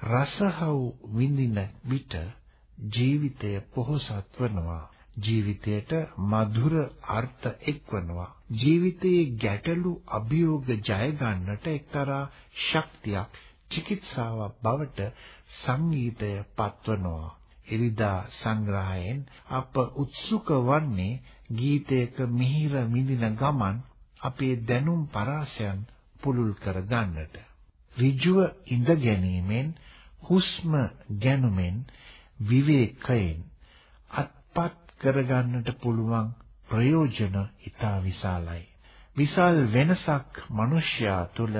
රසහව් විඳින විට ජීවිතය පොහොසත් වෙනවා. ජීවිතයට මధుර අර්ථ එක්වනවා. ජීවිතයේ ගැටලු අභියෝග ජය ගන්නට එක්තරා ශක්තියක් චිකිත්සාවක් බවට සංගීතය පත්වනවා. ඉරිදා සංග්‍රහයෙන් අප උත්සුක වන්නේ ගීතයක මිහිර මිදින ගමන් අපේ දැනුම් පරාසයන් පුළුල් කර ගන්නට. ඍජුව ඉඳ ගැනීමෙන් හුස්ම ගැනුමෙන් විවේකයෙන් අත්පත් කරගන්නට පුළුවන් ප්‍රයෝජන ඉතා විශාලයි. විශාල වෙනසක් මිනිසයා තුළ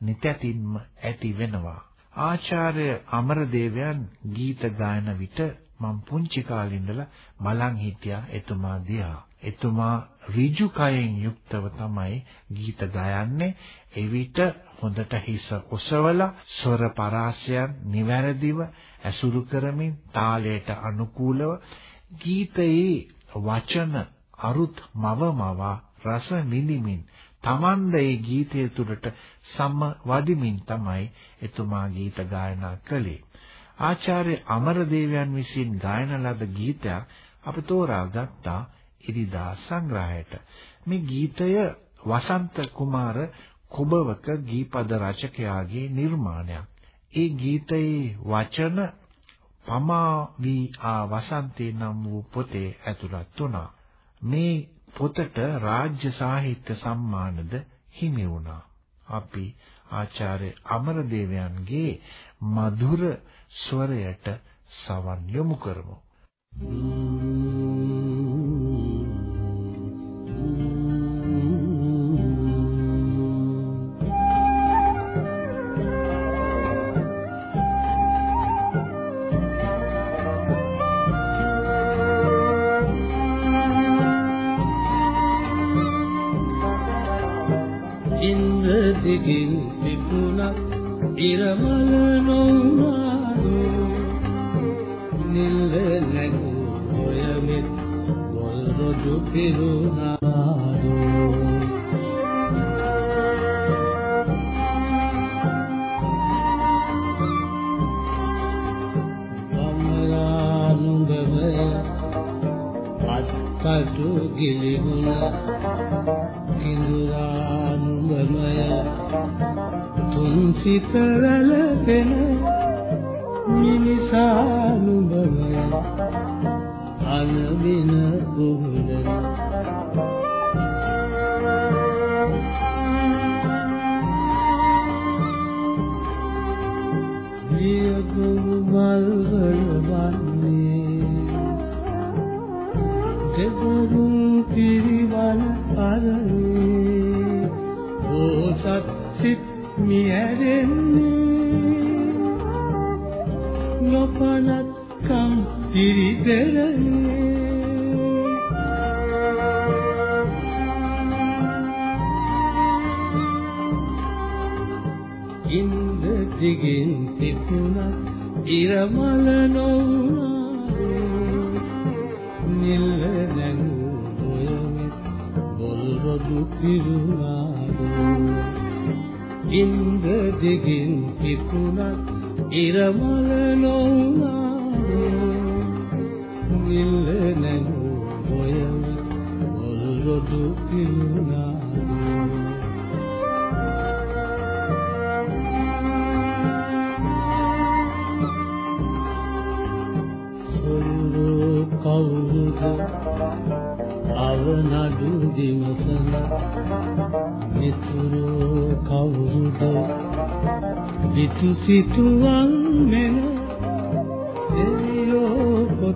නිතැතින්ම ඇති වෙනවා. ආචාර්ය අමරදේවයන් ගීත ගායන විට මම පුංචි කාලේ ඉඳලා බලන් හිටියා එතුමා දිහා. එතුමා ඍජු කයෙන් යුක්තව තමයි ගීත ගයන්නේ. එවිට හොඳට හිස ඔසවලා ස්වර පරාසයන් නිවැරදිව ඇසුරු කරමින් තාලයට අනුකූලව ගීතයේ වචන අරුත් මවමව රස විඳිමින් තමන්ද ඒ ගීතය තුළට සම වදිමින් තමයි එතුමා ගීත ගායනා කළේ. ආචාර්ය අමරදේවයන් විසින් ගායන ලද ගීතයක් අප තෝරාගත්තා ඉරිදා සංග්‍රහයට. මේ ගීතය වසන්ත කුමාර කොබවක ගීපද රචකයාගේ නිර්මාණයක්. ඒ ගීතයේ වචන පමා වී ආ වසන්තේ නම් වූ පොතේ ඇතුළත් වුණා. මේ පොතට රාජ්‍ය සාහිත්‍ය සම්මානද හිමි වුණා. අපි ආචාර්ය අමරදේවයන්ගේ මధుර ස්වරයට සවන් යොමු කරමු. Thank you. සිතුවම්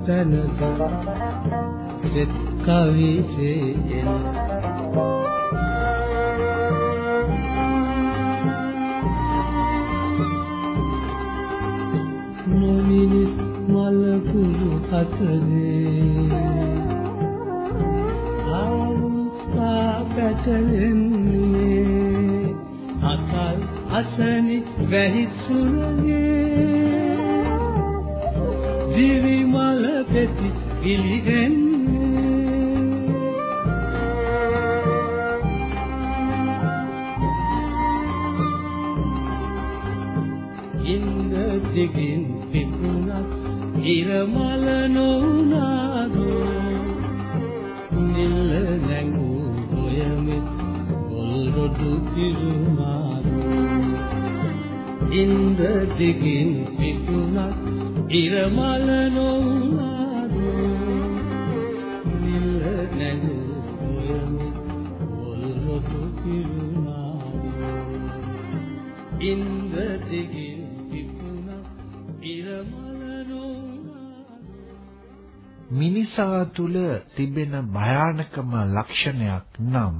තැනක සෙත් කවිසේ එන නොමිනිස් මල් කුරු හතරේ ආරුපා පැටලේ ඉන්ද දිගින් පිපුණත් ඉර මල නොඋනාදු නිල්ල නැංගූ හොයමෙත් පොල් රොඩු පිරුණාදු ඉන්ද දිගින් පිපුණත් ඉර මල නොඋනාදු මිනිසා තුල තිබෙන භයානකම ලක්ෂණයක් නම්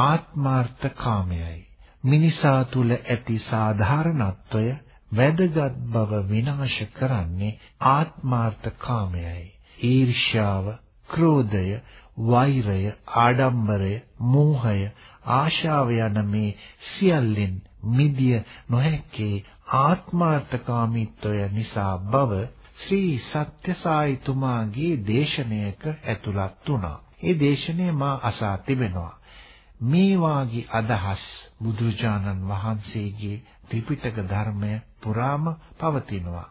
ආත්මාර්ථකාමයයි. මිනිසා තුල ඇති සාධාරණත්වය වැදගත් බව විනාශ කරන්නේ ආත්මාර්ථකාමයයි. ඊර්ෂ්‍යාව, ක්‍රෝධය, වෛරය, ආඩම්බරය, මෝහය, ආශාව යන මේ සියල්ලෙන් මිදිය නොහැක්කේ ආත්මාර්ථකාමීත්වය නිසා බව ශ්‍රී සත්‍යසායිතුමාගේ දේශනයක ඇතුළත් වුණා. ඒ දේශනය මා අසා තිබෙනවා. මේ වාගේ අදහස් බුදුරජාණන් වහන්සේගේ ත්‍රිපිටක ධර්මය පුරාම පවතිනවා.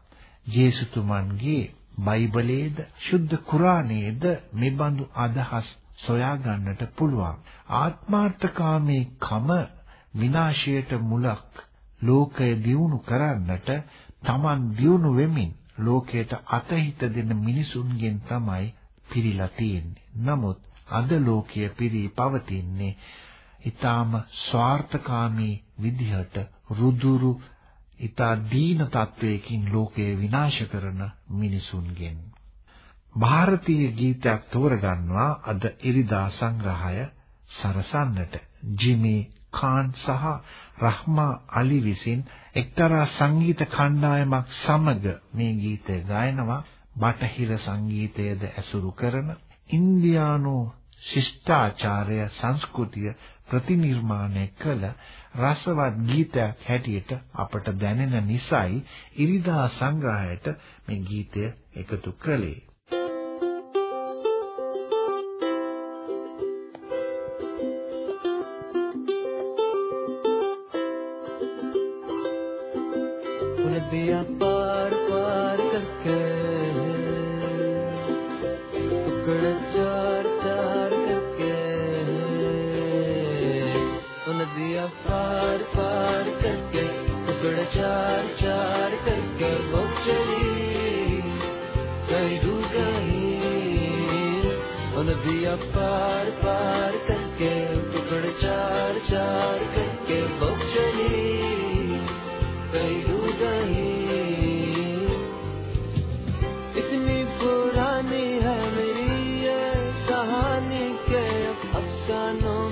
ජේසුතුමන්ගේ බයිබලයේද ශුද්ධ කුරානයේද මෙබඳු අදහස් සොයා ගන්නට පුළුවන්. ආත්මාර්ථකාමී කම විනාශයට මුලක් ලෝකය දියුණු කරන්නට Taman දියුණු වෙමින් ලෝකයට අතහිත දෙන මිනිසුන්ගෙන් තමයි පිරීලා තියෙන්නේ. නමුත් අද ලෝකය පිරී පවතින්නේ ඊටාම ස්වార్థකාමී විදිහට රුදුරු ඊටා දීන තත්වයකින් ලෝකය විනාශ කරන මිනිසුන්ගෙන්. ಭಾರತೀಯ ගීතයක් තෝරගන්නවා අද ඉරිදා සංග්‍රහය සරසන්නට. ජිමි ખાન සහ රහ්මා අලි විසින් එක්තරා සංගීත කණ්ඩායමක් සමග මේ ගීතය ගායනවා. බටහිර සංගීතයද ඇසුරු කරන ඉන්දියානු ශිෂ්ටාචාරය සංස්කෘතිය ප්‍රතිනිර්මාණය කළ රසවත් ගීතයක් හැටියට අපට දැනෙන නිසයි ඉරිදා සංග්‍රහයට මේ ගීතය එකතු කළේ.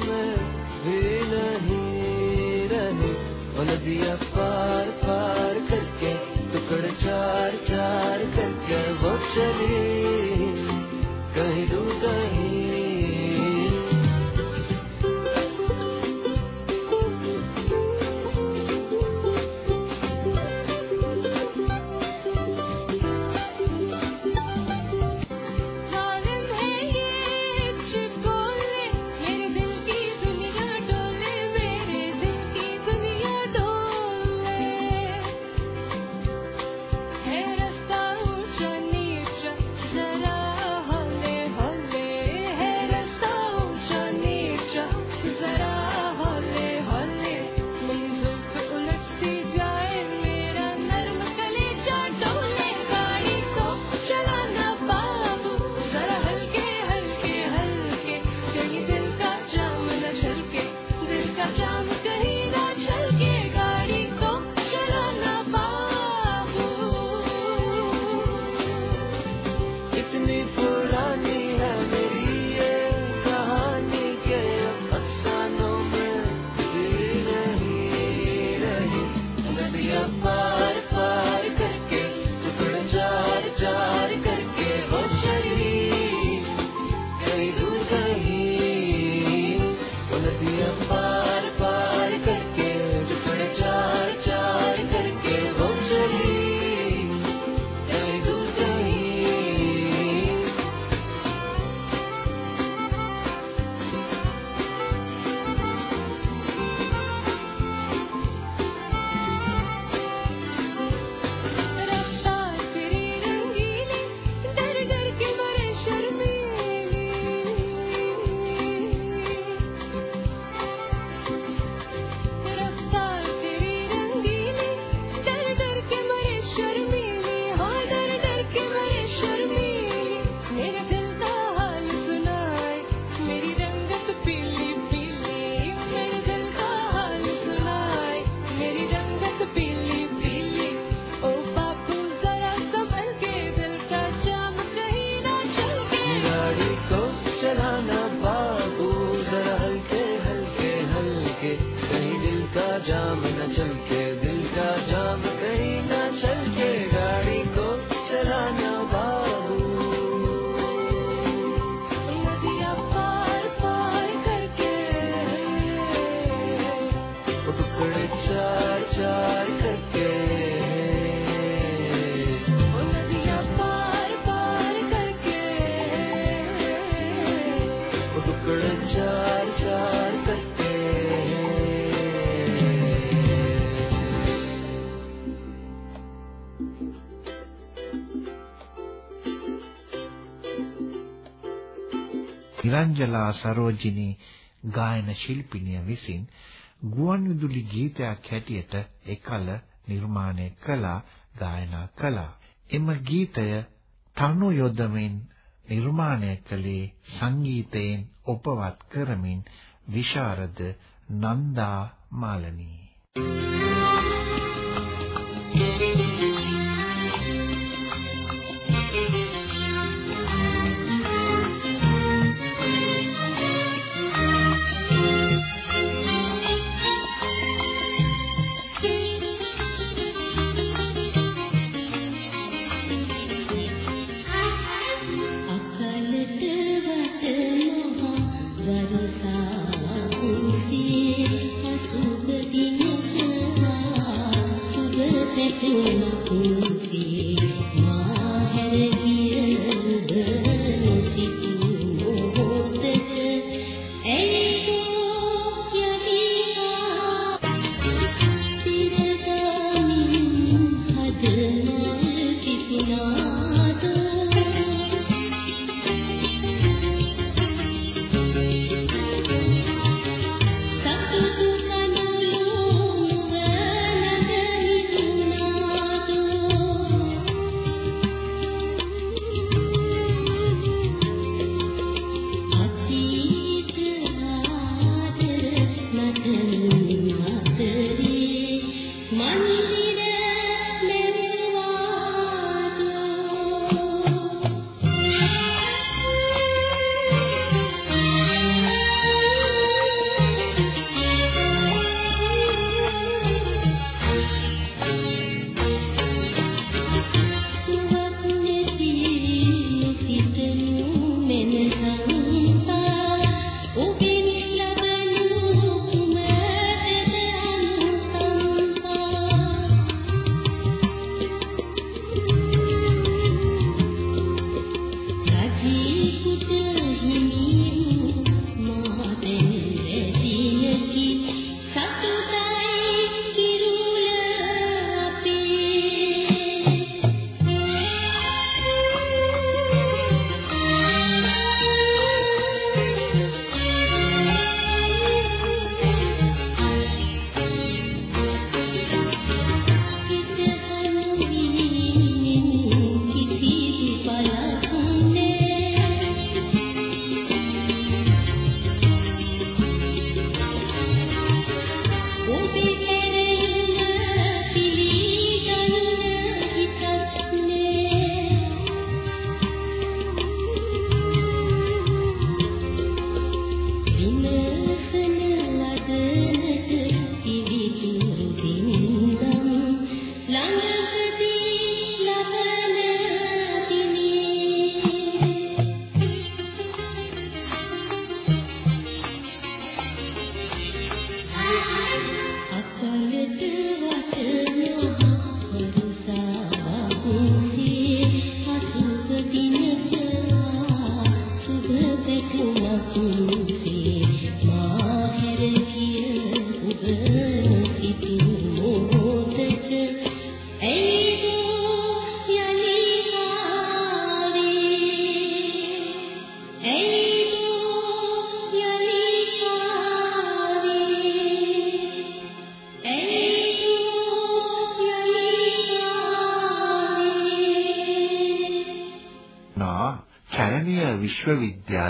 में भी नहीं रही वो नदियाँ पार पार නිරංජලා සරෝජිනී ගායන ශිල්පිනිය විසින් ගුවන්විදුලි ගීතයක් හැටියට එකල නිර්මාණය කළා ගායනා කළා. එම ගීතය තනු යොදමින් නිර්මාණය කළේ සංගීතයෙන් ඔපවත් කරමින් විශාරද නන්දා මාලනී. Thank you.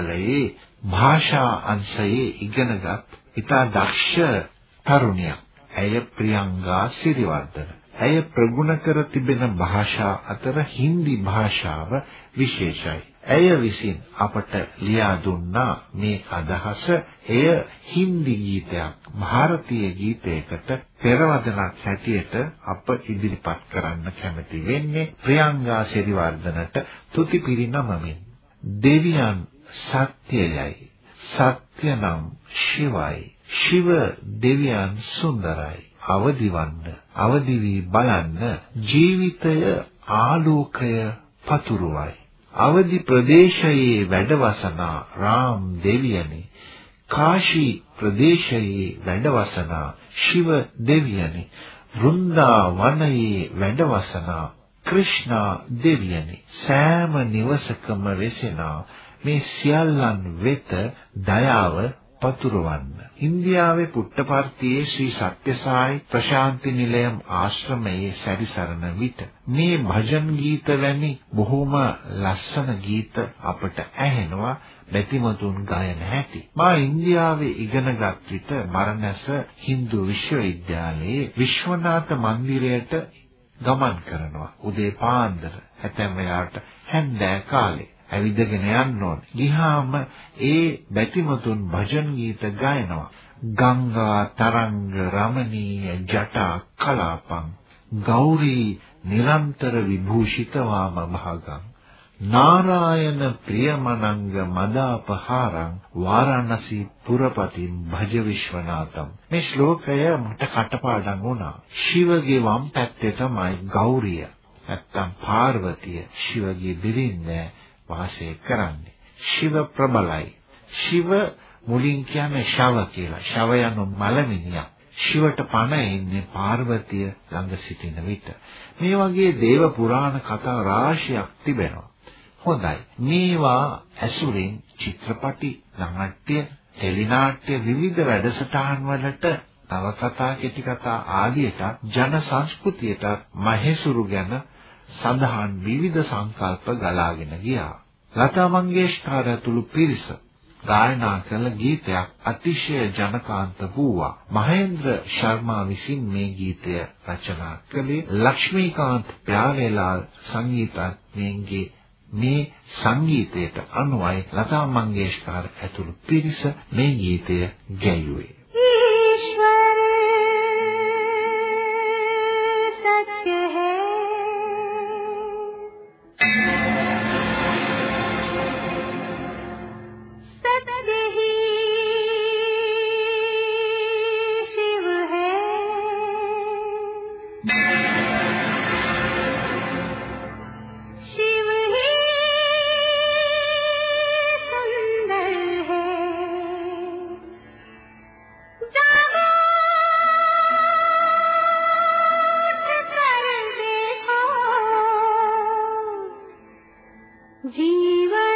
විශ්වවිද්‍යාලයේ භාෂා අංශයේ ඉගෙනගත් ඉතා දක්ෂ තරුණියක්. ඇය ප්‍රියංගා සිරිවර්ධන. ඇය ප්‍රගුණ කර තිබෙන භාෂා අතර හින්දි භාෂාව විශේෂයි. ඇය විසින් අපට ලියා දුන්නා මේ අදහස එය හින්දි ගීතයක් ಭಾರತೀಯ ගීතයකට පෙරවදනක් හැටියට අප ඉදිරිපත් කරන්න කැමති වෙන්නේ ප්‍රියංගා සිරිවර්ධනට තුති පිරිනමමින් දෙවියන් සත්‍යයයි. සත්‍ය නම් ශිවයි. ශිව දෙවියන් සුන්දරයි. අවදිවන්න අවදි වී බලන්න ජීවිතය ආලෝකය පතුරුවයි. අවදි ප්‍රදේශයේ වැඩවසනා රාම් දෙවියනි. කාශී ප්‍රදේශයේ වැඩවසනා ශිව දෙවියනි. වෘන්දාවනයේ වැඩවසනා ක්‍රිෂ්ණා දෙවියනි. සෑම නිවසකම වෙසෙනා මේ සියල්ලන් වෙත දයාව පතුරවන්න. ඉන්දියාවේ පුට්ටපර්තියේ ශ්‍රී සත්‍යසායි ප්‍රශාන්ති නිලයම් ආශ්‍රමයේ සැරිසරන විට මේ භජන් ගීත වැනි බොහොම ලස්සන ගීත අපට ඇහෙනවා බැතිමතුන් ගායන හැටි. මා ඉන්දියාවේ ඉගෙනගත් විට බරණැස හින්දු විශ්වවිද්‍යාලයේ විශ්වනාථ මන්දිරයට ගමන් කරනවා. උදේ පාන්දර ඇතැම් වෙලාවට හැන්දෑ කාලේ. ඇවිදගෙන යන්න ඕන. ගිහාම ඒ බැතිමතුන් භජන් ගීත ගායනවා. ගංගා තරංග රමණීය ජටා කලාපං. ගෞරී නිරන්තර විභූෂිතවාම භාගං. නාරායන ප්‍රියමනංග මදාපහාරං. වාරාණසී පුරපතින් භජ විශ්වනාථම් මේ ශ්ලෝකය මට කටපාඩම් වුණා. ශිවගේ වම් පැත්තේ තමයි ගෞරිය. නැත්තම් පාර්වතිය ශිවගේ බිරිඳ වාසය කරන්නේ. ශිව ප්‍රබලයි. ශිව මුලින් කියන්නේ ශව කියලා. ශව යනු මලමිනියක්. ශිවට පණ එන්නේ පාර්වතිය ළඟ සිටින විට. මේ වගේ දේව පුරාණ කතා රාශියක් තිබෙනවා. හොඳයි. මේවා ඇසුරින් චිත්‍රපටි, නාට්‍ය, ටෙලිනාට්‍ය විවිධ වැඩසටහන් වලට නවකතා, කෙටි කතා ආදියට ජන සංස්කෘතියට මහේසුරු ගැන සඳහන් විවිධ සංකල්ප ගලාගෙන ගියා. ලතා මංගেশකර ඇතුළු පිරිස ගායනා කළ ගීතයක් අතිශය ජනකාන්ත වූවා. මහේන්ද්‍ර ශර්මා විසින් මේ ගීතය රචනා කළේ ලක්ෂ්මීකාන්ත් ප්‍යාරේලාල් සංගීතඥයන්ගේ මේ සංගීතයට අනුවයි ලතා මංගেশකර ඇතුළු පිරිස මේ ගීතය ගැයුවේ. जीवा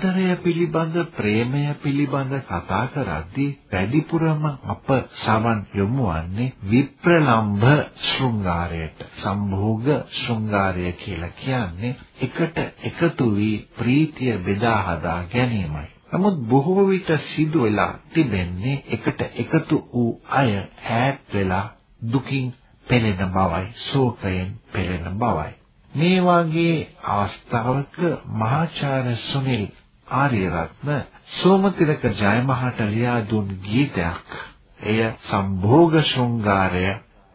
ආදරය පිළිබඳ ප්‍රේමය පිළිබඳ කතා කරද්දී වැඩිපුරම අප සමන් යොමු වන්නේ විප්‍රලම්භ ශෘංගාරයට. සම්භෝග ශෘංගාරය කියලා කියන්නේ එකට එකතු වී ප්‍රීතිය බෙදා හදා ගැනීමයි. නමුත් බොහෝ විට සිදු වෙලා තිබෙන්නේ එකට එකතු වූ අය ඈත් වෙලා දුකින් පෙළෙන බවයි ශෝකයෙන් පෙළෙන බවයි. මේ වගේ අවස්ථාවක මහාචාර්ය සුනිල් ආර්යරත්න සෝමතිලක ජයමහට ලියා දුන් ගීතයක්. එය සම්භෝග ශෘංගාරය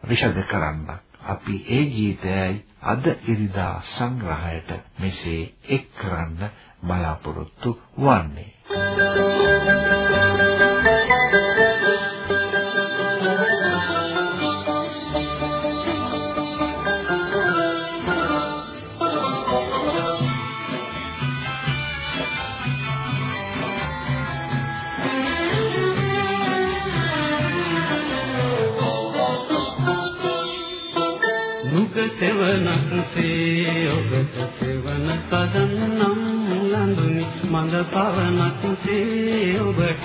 විෂද කරන්න අපි ඒ ගීතයයි අද ඉරිදා සංග්‍රහයට මෙසේ එක් කරන්න බලාපොරොත්තු වන්නේ. සෙවනක්සේ ලඳුනි මඳ පවනක්සේ ඔබට.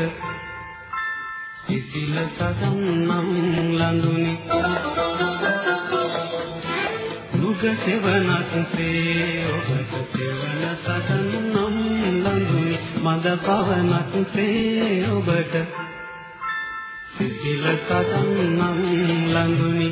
සිසිල සදන්නම් ලඳුනි නුග සෙවනක්සේ ඔබට. සෙවන සදන්නම් ලඳුනි මඳ පවනක්සේ ඔබට. සිසිල සදන්නම් ලඳුනි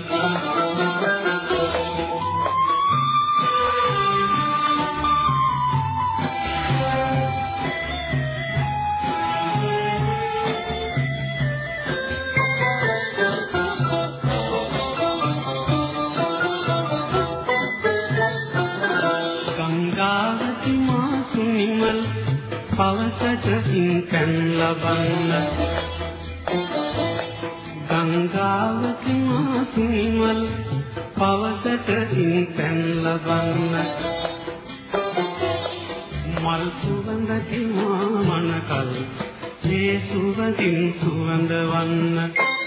ඉන්කන් ලබන්න. ගංගාවක මාතුමල් පවසට ඉන්කන් ලබන්න. මල් සුවඳ කිමා මනකල් මේ සුවඳින් සුවඳවන්න.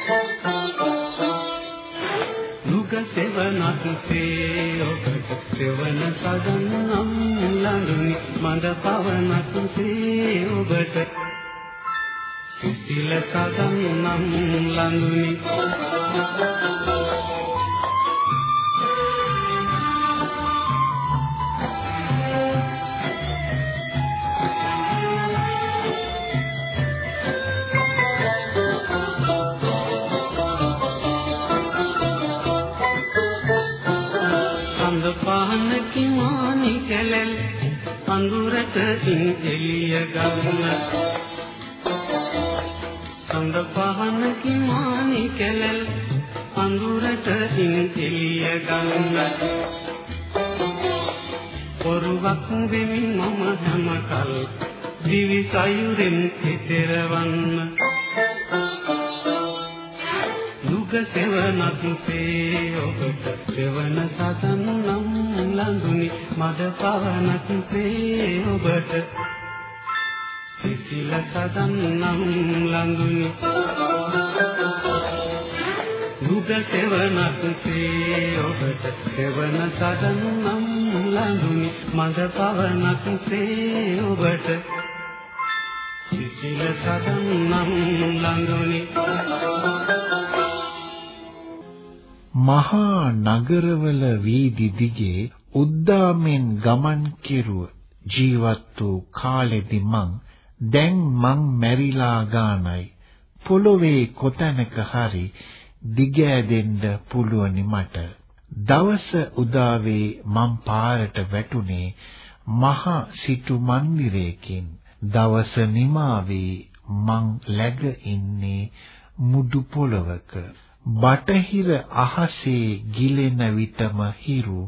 නුග සෙවනක් සේ ඔබට සෙවන සදන්නම් ළඟුනි මඳ පවනක් සේ ඔබට සිසිල සදන්නම් ළඟුනි අඳුරට ඉන් එළිය ගන්න සඳ පහනකි මානි කැලල් අඳුරට ඉන් එළිය ගන්න. පොරුවක් වෙමින් මම හැමකල් දිවි සයුරෙන් හිතරවන්න. දුක සෙවනක් සේ ඔබට සෙවන සතන් නම් ලඳුනි මද පවනක් සේ ඔබට සිසිල සතන් නම් ලඳුනි දුක සෙවනක් සේ ඔබට සෙවන සතන් නම් ලඳුනි මද පවනක් සේ ඔබට සිසිල සතන් නම් ලඳුනි මහා නගරවල වීදි දිගේ උද්දාමෙන් ගමන් කෙරුව ජීවත් වූ කාලෙදි මං දැන් මං මැරිලා ගානයි. පොළොවේ කොතැනක හරි දිගෑදෙන්න පුළුවනි මට. දවස උදාවේ මං පාරට වැටුනේ මහා සිටු මන්දිරයකින්. දවස නිමාවේ මං läග ඉන්නේ මුඩු පොළවක. බටහිර අහසේ ගිලෙන විටම හිරු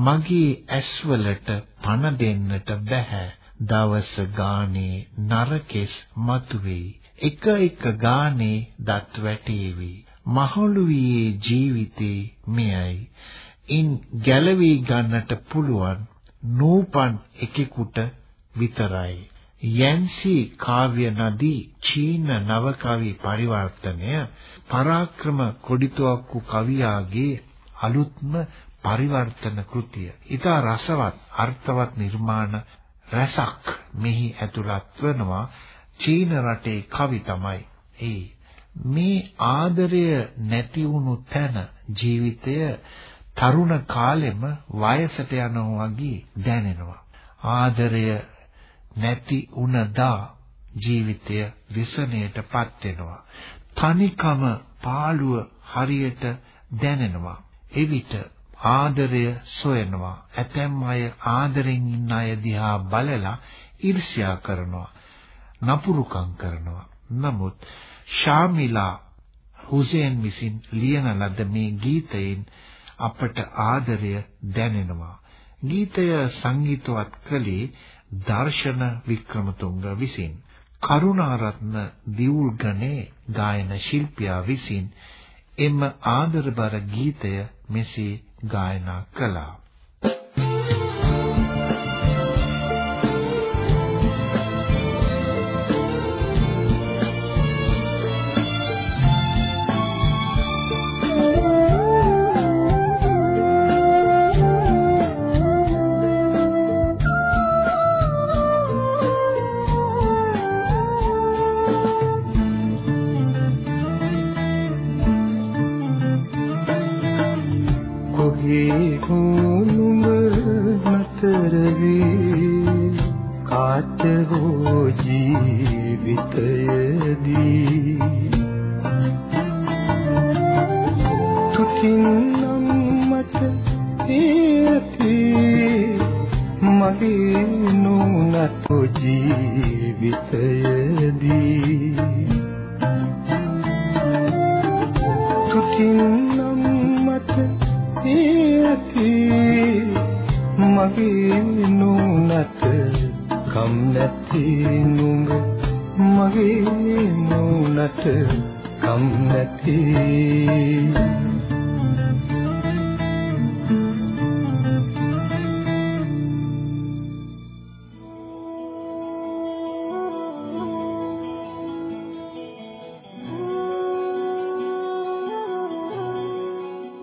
මගේ ඇස්වලට පණ දෙන්නට බෑ දවස ගානේ නරකෙස් මතුවේයි එක එක ගානේ දත් වැටේවි. මහලුවේ ජීවිතේ මෙයයි. ඉන් ගැලවී ගන්නට පුළුවන් නූපන් එකෙකුට විතරයි. යැන්සි කාව්‍ය නදී චීන නව කවි පරිවර්තනය පරාක්‍රම කොඩිතුවක්කු කවියාගේ අලුත්ම පරිවර්තන කෘතිය. ඊට රසවත් අර්ථවත් නිර්මාණ රසක් මෙහි ඇතුළත් වෙනවා. චීන රටේ කවි තමයි. ඒ මේ ආදරය නැති වුණු තැන ජීවිතය තරුණ කාලෙම වයසට යනවා වගේ දැනෙනවා. ආදරය නැති වුණදා ජීවිතය විසණයටපත් වෙනවා. තනිකම පාළුව හරියට දැනෙනවා. එවිට ආදරය සොයනවා. ඇතැම් අය ආදරෙන් ඉන්න අය දිහා බලලා ඊර්ෂ්‍යා කරනවා. නපුරුකම් කරනවා. නමුත් ශාමිලා හුසේන් විසින් ලියන ලද මේ ගීතයෙන් අපට ආදරය දැනෙනවා. ගීතය සංගීතවත් කළේ දර්ශන වික්‍රමතුංග විසින් කරුණාරත්න දියුල්ගනේ ගායන ශිල්පියා විසින් එම ආදරබර ගීතය මෙසේ ගායනා කළා.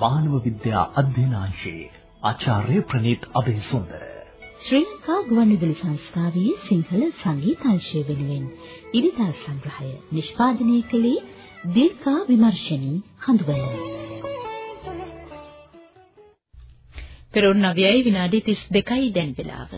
මානව විද්‍යා අධ්‍යනාංශයේ ආචාර්ය ප්‍රනීත් අබේසුන්දර ශ්‍රී ලංකා ගුවන්විදුලි සංස්ථාවේ සිංහල සංගීතංශය වෙනුවෙන් ඉරිදා සංග්‍රහය නිෂ්පාදනය කළේ දීර්ඝා විමර්ශනී හඳුවල. පෙරොන් 9යි විනාඩි 32යි දැන් වෙලාව.